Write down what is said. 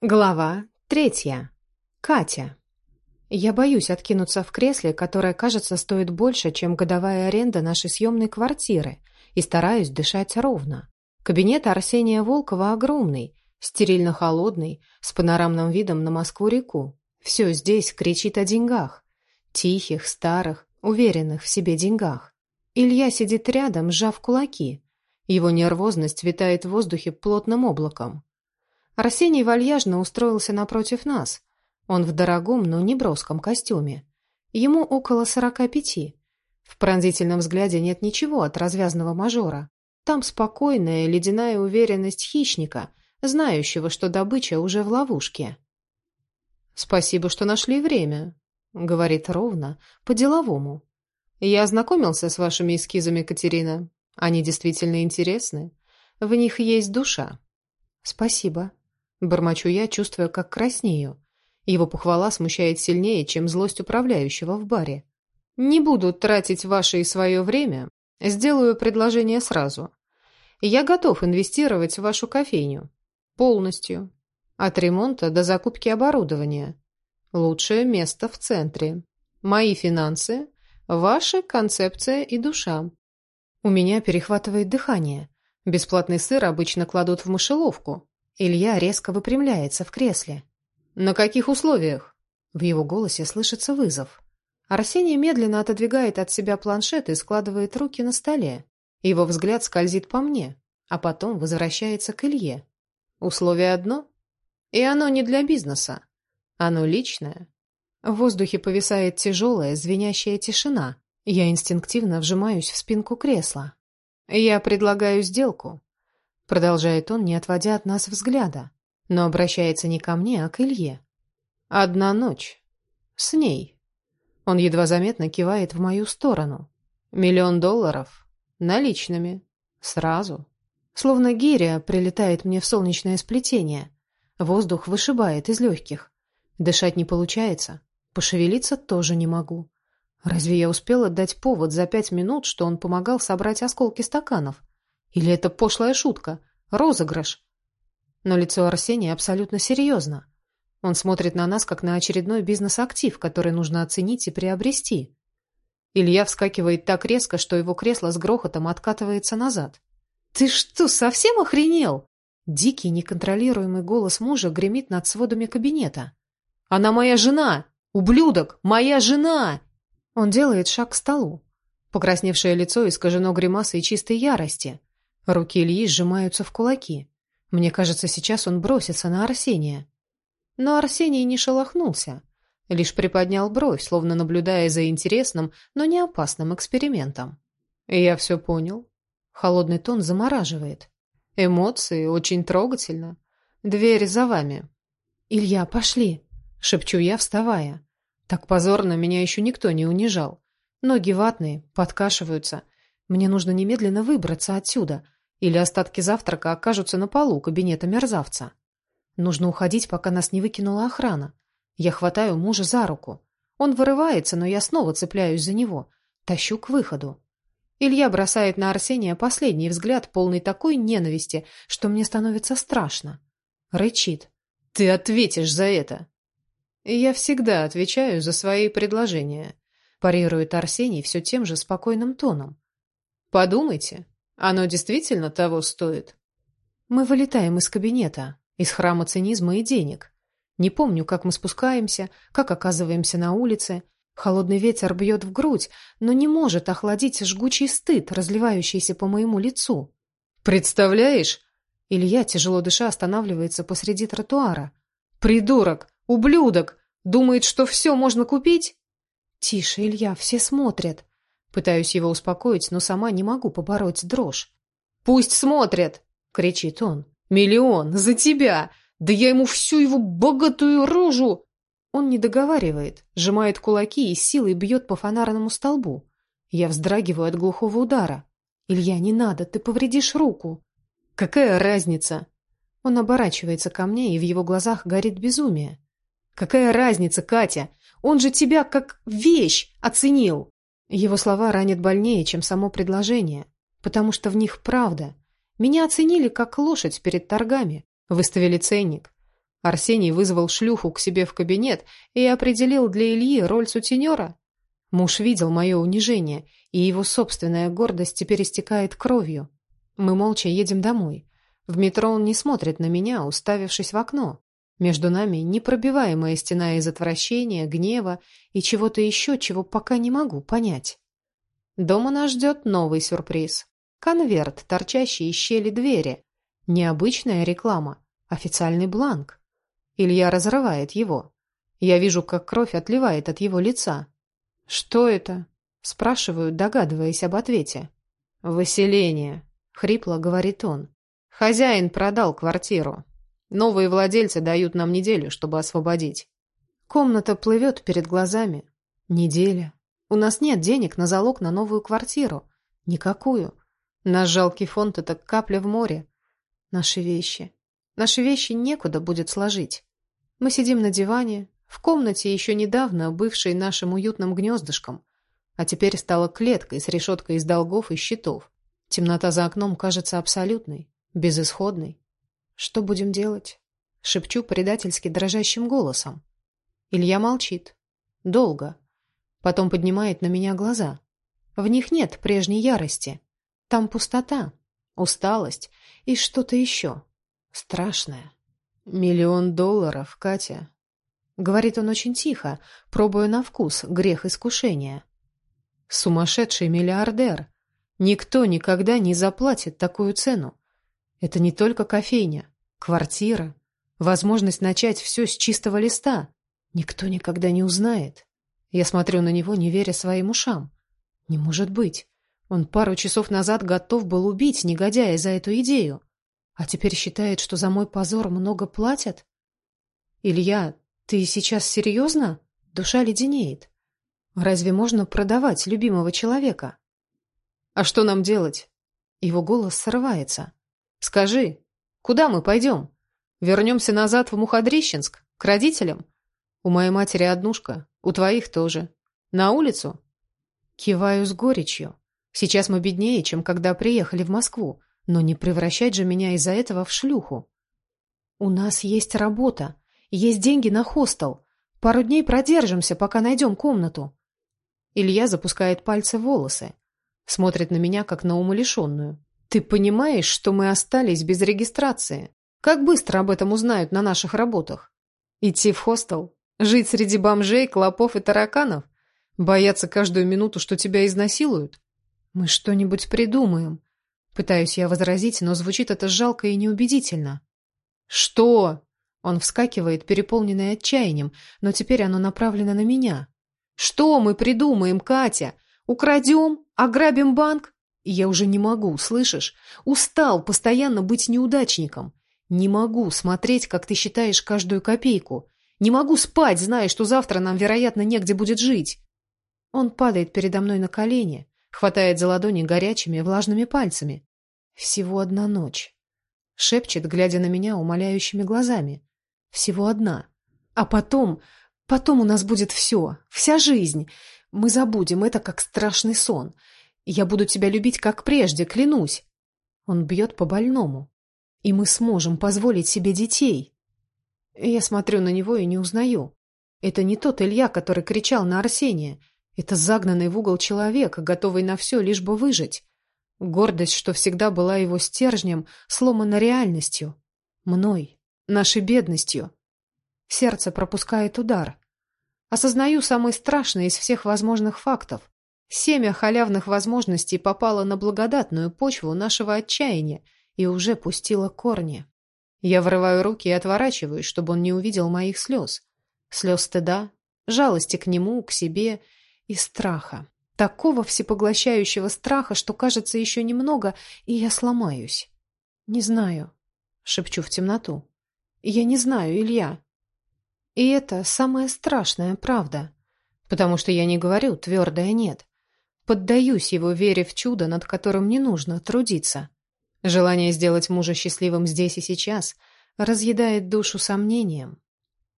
Глава третья. Катя. Я боюсь откинуться в кресле, которое, кажется, стоит больше, чем годовая аренда нашей съемной квартиры, и стараюсь дышать ровно. Кабинет Арсения Волкова огромный, стерильно холодный, с панорамным видом на Москву-реку. Все здесь кричит о деньгах. Тихих, старых, уверенных в себе деньгах. Илья сидит рядом, сжав кулаки. Его нервозность витает в воздухе плотным облаком. Арсений вальяжно устроился напротив нас. Он в дорогом, но не броском костюме. Ему около сорока пяти. В пронзительном взгляде нет ничего от развязного мажора. Там спокойная, ледяная уверенность хищника, знающего, что добыча уже в ловушке. «Спасибо, что нашли время», — говорит ровно, по-деловому. «Я ознакомился с вашими эскизами, Катерина. Они действительно интересны. В них есть душа». «Спасибо», Бормочу я, чувствуя, как краснею. Его похвала смущает сильнее, чем злость управляющего в баре. «Не буду тратить ваше и свое время. Сделаю предложение сразу. Я готов инвестировать в вашу кофейню. Полностью. От ремонта до закупки оборудования. Лучшее место в центре. Мои финансы, ваша концепция и душа». У меня перехватывает дыхание. Бесплатный сыр обычно кладут в мышеловку, Илья резко выпрямляется в кресле. «На каких условиях?» В его голосе слышится вызов. Арсений медленно отодвигает от себя планшет и складывает руки на столе. Его взгляд скользит по мне, а потом возвращается к Илье. Условие одно, и оно не для бизнеса. Оно личное. В воздухе повисает тяжелая, звенящая тишина. Я инстинктивно вжимаюсь в спинку кресла. Я предлагаю сделку. Продолжает он, не отводя от нас взгляда, но обращается не ко мне, а к Илье. «Одна ночь. С ней». Он едва заметно кивает в мою сторону. «Миллион долларов. Наличными. Сразу». Словно гиря прилетает мне в солнечное сплетение. Воздух вышибает из легких. Дышать не получается. Пошевелиться тоже не могу. Разве я успела дать повод за пять минут, что он помогал собрать осколки стаканов? Или это пошлая шутка? Розыгрыш? Но лицо Арсения абсолютно серьезно. Он смотрит на нас, как на очередной бизнес-актив, который нужно оценить и приобрести. Илья вскакивает так резко, что его кресло с грохотом откатывается назад. «Ты что, совсем охренел?» Дикий, неконтролируемый голос мужа гремит над сводами кабинета. «Она моя жена! Ублюдок! Моя жена!» Он делает шаг к столу. Покрасневшее лицо искажено гримасой чистой ярости. Руки Ильи сжимаются в кулаки. Мне кажется, сейчас он бросится на Арсения. Но Арсений не шелохнулся, лишь приподнял бровь, словно наблюдая за интересным, но не опасным экспериментом. «Я все понял». Холодный тон замораживает. Эмоции очень трогательно. Дверь за вами. «Илья, пошли!» — шепчу я, вставая. Так позорно меня еще никто не унижал. Ноги ватные, подкашиваются. Мне нужно немедленно выбраться отсюда — или остатки завтрака окажутся на полу кабинета мерзавца. Нужно уходить, пока нас не выкинула охрана. Я хватаю мужа за руку. Он вырывается, но я снова цепляюсь за него. Тащу к выходу. Илья бросает на Арсения последний взгляд, полный такой ненависти, что мне становится страшно. Рычит. «Ты ответишь за это!» «Я всегда отвечаю за свои предложения», парирует Арсений все тем же спокойным тоном. «Подумайте, оно действительно того стоит? Мы вылетаем из кабинета, из храма цинизма и денег. Не помню, как мы спускаемся, как оказываемся на улице. Холодный ветер бьет в грудь, но не может охладить жгучий стыд, разливающийся по моему лицу. «Представляешь?» Илья, тяжело дыша, останавливается посреди тротуара. «Придурок! Ублюдок! Думает, что все можно купить?» «Тише, Илья, все смотрят!» Пытаюсь его успокоить, но сама не могу побороть дрожь. «Пусть смотрят!» — кричит он. «Миллион! За тебя! Да я ему всю его богатую рожу!» Он не договаривает, сжимает кулаки и силой бьет по фонарному столбу. Я вздрагиваю от глухого удара. «Илья, не надо, ты повредишь руку!» «Какая разница?» Он оборачивается ко мне, и в его глазах горит безумие. «Какая разница, Катя? Он же тебя как вещь оценил!» Его слова ранят больнее, чем само предложение, потому что в них правда. Меня оценили как лошадь перед торгами, выставили ценник. Арсений вызвал шлюху к себе в кабинет и определил для Ильи роль сутенера. Муж видел мое унижение, и его собственная гордость теперь истекает кровью. Мы молча едем домой. В метро он не смотрит на меня, уставившись в окно. Между нами непробиваемая стена из отвращения, гнева и чего-то еще, чего пока не могу понять. Дома нас ждет новый сюрприз. Конверт, торчащий из щели двери. Необычная реклама, официальный бланк. Илья разрывает его. Я вижу, как кровь отливает от его лица. «Что это?» – спрашиваю, догадываясь об ответе. «Выселение», – хрипло говорит он. «Хозяин продал квартиру. Новые владельцы дают нам неделю, чтобы освободить». Комната плывет перед глазами. Неделя. У нас нет денег на залог на новую квартиру. Никакую. Наш жалкий фонд — это капля в море. Наши вещи. Наши вещи некуда будет сложить. Мы сидим на диване, в комнате, еще недавно бывшей нашим уютным гнездышком, а теперь стала клеткой с решеткой из долгов и счетов. Темнота за окном кажется абсолютной, безысходной. Что будем делать? Шепчу предательски дрожащим голосом. Илья молчит. Долго. Потом поднимает на меня глаза. В них нет прежней ярости. Там пустота, усталость и что-то еще. Страшное. «Миллион долларов, Катя», — говорит он очень тихо, пробуя на вкус грех искушения. «Сумасшедший миллиардер. Никто никогда не заплатит такую цену. Это не только кофейня, квартира, возможность начать все с чистого листа. Никто никогда не узнает. Я смотрю на него, не веря своим ушам. Не может быть. Он пару часов назад готов был убить негодяя за эту идею. А теперь считает, что за мой позор много платят? Илья, ты сейчас серьезно? Душа леденеет. Разве можно продавать любимого человека? А что нам делать? Его голос срывается. Скажи, куда мы пойдем? Вернемся назад в Мухадрищенск, к родителям? У моей матери однушка, у твоих тоже. На улицу? Киваю с горечью. Сейчас мы беднее, чем когда приехали в Москву. Но не превращать же меня из-за этого в шлюху. У нас есть работа, есть деньги на хостел. Пару дней продержимся, пока найдем комнату. Илья запускает пальцы в волосы. Смотрит на меня, как на умалишенную. Ты понимаешь, что мы остались без регистрации? Как быстро об этом узнают на наших работах? Идти в хостел? Жить среди бомжей, клопов и тараканов? Бояться каждую минуту, что тебя изнасилуют? Мы что-нибудь придумаем. Пытаюсь я возразить, но звучит это жалко и неубедительно. «Что?» Он вскакивает, переполненный отчаянием, но теперь оно направлено на меня. «Что мы придумаем, Катя? Украдем? Ограбим банк?» И я уже не могу, слышишь? Устал постоянно быть неудачником. Не могу смотреть, как ты считаешь каждую копейку. Не могу спать, зная, что завтра нам, вероятно, негде будет жить. Он падает передо мной на колени, хватает за ладони горячими, влажными пальцами. Всего одна ночь. Шепчет, глядя на меня умоляющими глазами. Всего одна. А потом... Потом у нас будет все. Вся жизнь. Мы забудем это, как страшный сон. Я буду тебя любить, как прежде, клянусь. Он бьет по больному. И мы сможем позволить себе детей. Я смотрю на него и не узнаю. Это не тот Илья, который кричал на Арсения. Это загнанный в угол человек, готовый на все, лишь бы выжить. Гордость, что всегда была его стержнем, сломана реальностью. Мной, нашей бедностью. Сердце пропускает удар. Осознаю самый страшный из всех возможных фактов. Семя халявных возможностей попало на благодатную почву нашего отчаяния и уже пустило корни. Я вырываю руки и отворачиваюсь, чтобы он не увидел моих слез. Слез стыда, жалости к нему, к себе и страха. Такого всепоглощающего страха, что кажется еще немного, и я сломаюсь. Не знаю, шепчу в темноту. Я не знаю, Илья. И это самая страшная правда, потому что я не говорю твердое «нет». Поддаюсь его вере в чудо, над которым не нужно трудиться. Желание сделать мужа счастливым здесь и сейчас разъедает душу сомнением,